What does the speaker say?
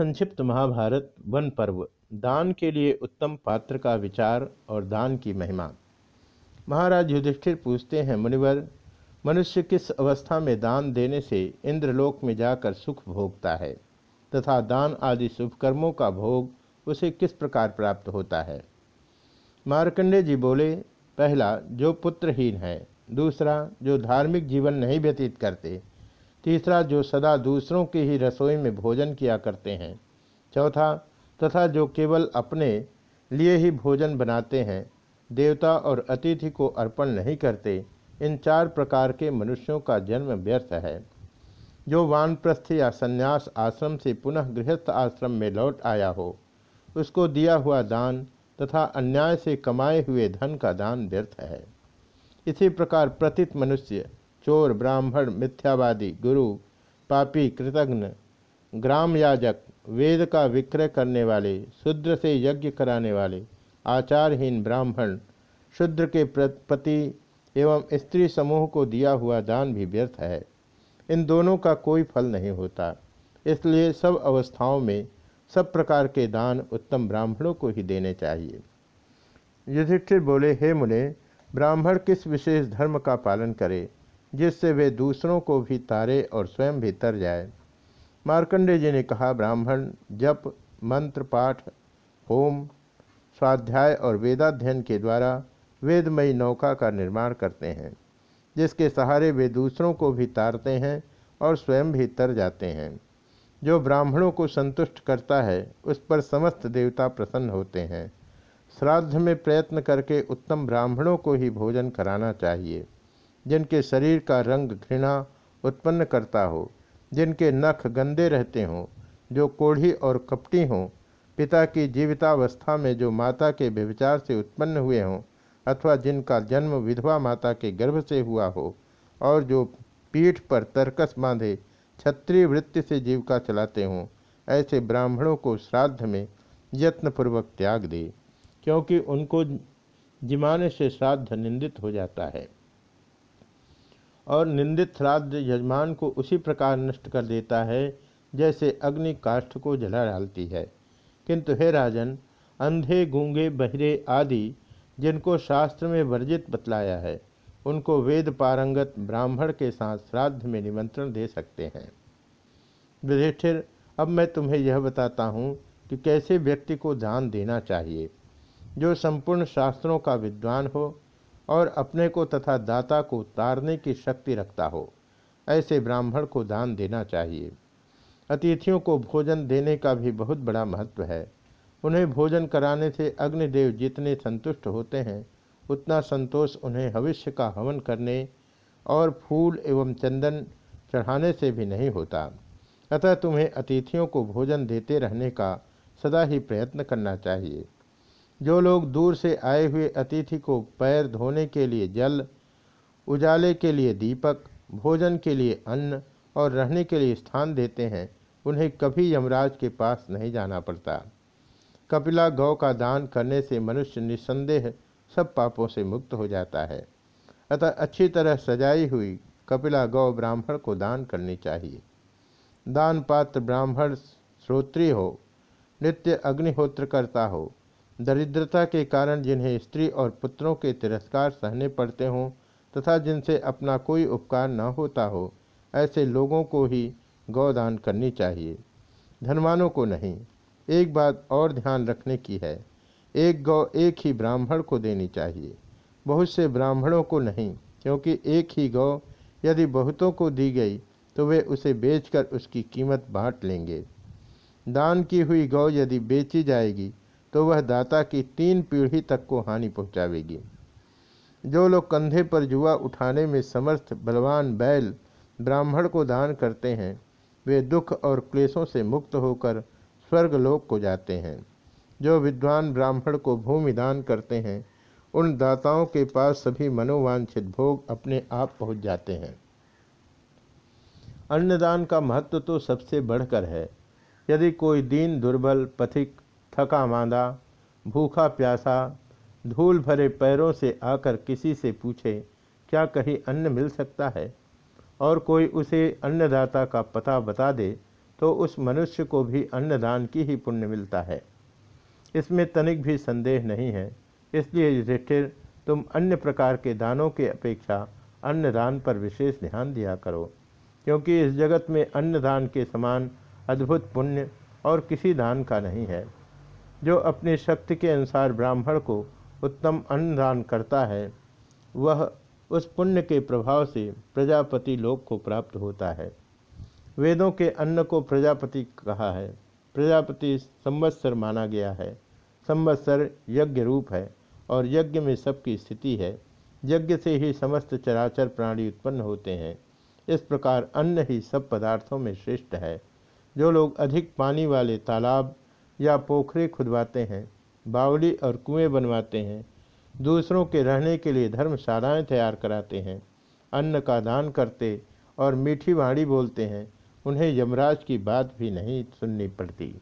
संक्षिप्त महाभारत वन पर्व, दान के लिए उत्तम पात्र का विचार और दान की महिमा। महाराज युधिष्ठिर पूछते हैं, मुनिवर, मनुष्य किस अवस्था में दान देने से इंद्रलोक में जाकर सुख भोगता है? तथा दान आदि शुभ कर्मों का भोग उसे किस प्रकार प्राप्त होता है? मार्कंडे जी बोले, पहला, जो पुत्रहीन है, दूसरा, जो धार्मिक जीवन नहीं व्यतीत करते तीसरा, जो सदा दूसरों की ही रसोई में भोजन किया करते हैं। चौथा, तथा जो केवल अपने लिए ही भोजन बनाते हैं, देवता और अतिथि को अर्पण नहीं करते, इन चार प्रकार के मनुष्यों का जन्म व्यर्थ है। जो वानप्रस्थ या संन्यास आश्रम से पुनः गृहस्थ आश्रम में लौट आया हो, उसको दिया हुआ दान तथा अन्याय से कमाए हुए धन का दान व्यर्थ है। इसी प्रकार प्रतित मनुष्य चोर, ब्राह्मण, मिथ्यावादी, गुरु, पापी, कृतघ्न, ग्राम याजक, वेद का विक्रय करने वाले, शूद्र से यज्ञ कराने वाले, आचारहीन ब्राह्मण, शूद्र के पति एवं स्त्री समूह को दिया हुआ दान भी व्यर्थ है। इन दोनों का कोई फल नहीं होता। इसलिए सब अवस्थाओं में सब प्रकार के दान उत्तम ब्राह्मणों को ही देने चाहिए। युधिष्ठिर बोले, हे मुने, ब्राह्मण किस विशेष धर्म का पालन करे? जिससे वे दूसरों को भी तारे और स्वयं भी तर जाए। मार्कंडे जी ने कहा, ब्राह्मण, जप, मंत्र, पाठ, होम, स्वाध्याय और वेदाध्ययन के द्वारा वेदमयी नौका का निर्माण करते हैं, जिसके सहारे वे दूसरों को भी तारते हैं और स्वयं भी तर जाते हैं। जो ब्राह्मणों को संतुष्ट करता है, उस पर समस्त देवता प्रसन्न होते हैं। श्राद्ध में प्रयत्न करके उत्तम ब्राह्मणों को ही भोजन कराना चाहिए। जिनके शरीर का रंग घृणा उत्पन्न करता हो, जिनके नख गंदे रहते हों, जो कोढ़ी और कपटी हों, पिता की जीवितावस्था में जो माता के व्यविचार से उत्पन्न हुए हों, अथवा जिनका जन्म विधवा माता के गर्भ से हुआ हो, और जो पीठ पर तरकस बांधे क्षत्रिय वृत्ति से जीविका चलाते हों, ऐसे ब्राह्मणों को श्राद्ध में यत्नपूर्वक त्याग दे, क्योंकि उनको जिमाने से श्राद्ध निंदित हो जाता है। और निंदित श्राद्ध यजमान को उसी प्रकार नष्ट कर देता है, जैसे अग्नि काष्ठ को जला डालती है। किंतु हे राजन, अंधे, गूँगे, बहरे आदि, जिनको शास्त्र में वर्जित बतलाया है, उनको वेद पारंगत ब्राह्मण के साथ श्राद्ध में निमंत्रण दे सकते हैं। युधिष्ठिर, अब मैं तुम्हें यह बताता हूँ कि कैसे व्यक्ति को दान देना चाहिए। जो संपूर्ण शास्त्रों का विद्वान हो और अपने को तथा दाता को तारने की शक्ति रखता हो। ऐसे ब्राह्मण को दान देना चाहिए। अतिथियों को भोजन देने का भी बहुत बड़ा महत्व है। उन्हें भोजन कराने से अग्निदेव जितने संतुष्ट होते हैं, उतना संतोष उन्हें भविष्य का हवन करने और फूल एवं चंदन चढ़ाने से भी नहीं होता। अतः तुम्हें अतिथियों को भोजन देते रहने का सदा ही प्रयत्न करना चाहिए। जो लोग दूर से आए हुए अतिथि को पैर धोने के लिए जल, उजाले के लिए दीपक, भोजन के लिए अन्न और रहने के लिए स्थान देते हैं, उन्हें कभी यमराज के पास नहीं जाना पड़ता। कपिला गौ का दान करने से मनुष्य निस्संदेह सब पापों से मुक्त हो जाता है। अतः अच्छी तरह सजाई हुई कपिला गौ ब्राह्मण को दान करनी चाहिए। दान पात्र ब्राह्मण श्रोत्री हो, नित्य अग्निहोत्र करता हो दरिद्रता के कारण जिन्हें स्त्री और पुत्रों के तिरस्कार सहने पड़ते हों तथा जिनसे अपना कोई उपकार न होता हो, ऐसे लोगों को ही गौदान करनी चाहिए। धनवानों को नहीं, एक बात और ध्यान रखने की है। एक गौ एक ही ब्राह्मण को देनी चाहिए। बहुत से ब्राह्मणों को नहीं, क्योंकि एक ही गौ यदि बहुतों को दी गई तो वे उसे बेचकर उसकी कीमत बांट लेंगे। दान की हुई गौ यदि बेची जाएगी तो वह दाता की तीन पीढ़ी तक को हानि पहुंचावेगी। जो लोग कंधे पर जुआ उठाने में समर्थ, बलवान, बैल, ब्राह्मण को दान करते हैं, वे दुख और क्लेशों से मुक्त होकर स्वर्गलोक को जाते हैं। जो विद्वान ब्राह्मण को भूमि दान करते हैं, उन दाताओं के पास सभी मनोवांछित भोग अपने आप पहुँच जाते हैं। अन्नदान का महत्व तो सबसे बढ़कर है। यदि कोई दीन दुर्बल, पथिक थका मांदा भूखा प्यासा धूल भरे पैरों से आकर किसी से पूछे, क्या कहीं अन्न मिल सकता है? और कोई उसे अन्नदाता का पता बता दे तो उस मनुष्य को भी अन्नदान की ही पुण्य मिलता है। इसमें तनिक भी संदेह नहीं है, इसलिए युधिष्ठिर, तुम अन्य प्रकार के दानों के अपेक्षा अन्नदान पर विशेष ध्यान दिया करो, क्योंकि इस जगत में अन्नदान के समान अद्भुत पुण्य और किसी दान का नहीं है। जो अपनी शक्ति के अनुसार ब्राह्मण को उत्तम अन्नदान करता है, वह उस पुण्य के प्रभाव से प्रजापति लोक को प्राप्त होता है। वेदों के अन्न को प्रजापति कहा है। प्रजापति संवत्सर माना गया है। संवत्सर यज्ञ रूप है और यज्ञ में सबकी स्थिति है। यज्ञ से ही समस्त चराचर प्राणी उत्पन्न होते हैं। इस प्रकार अन्न ही सब पदार्थों में श्रेष्ठ है। जो लोग अधिक पानी वाले तालाब या पोखरे खुदवाते हैं बावली और कुएँ बनवाते हैं, दूसरों के रहने के लिए धर्मशालाएँ तैयार कराते हैं, अन्न का दान करते और मीठी वाणी बोलते हैं, उन्हें यमराज की बात भी नहीं सुननी पड़ती।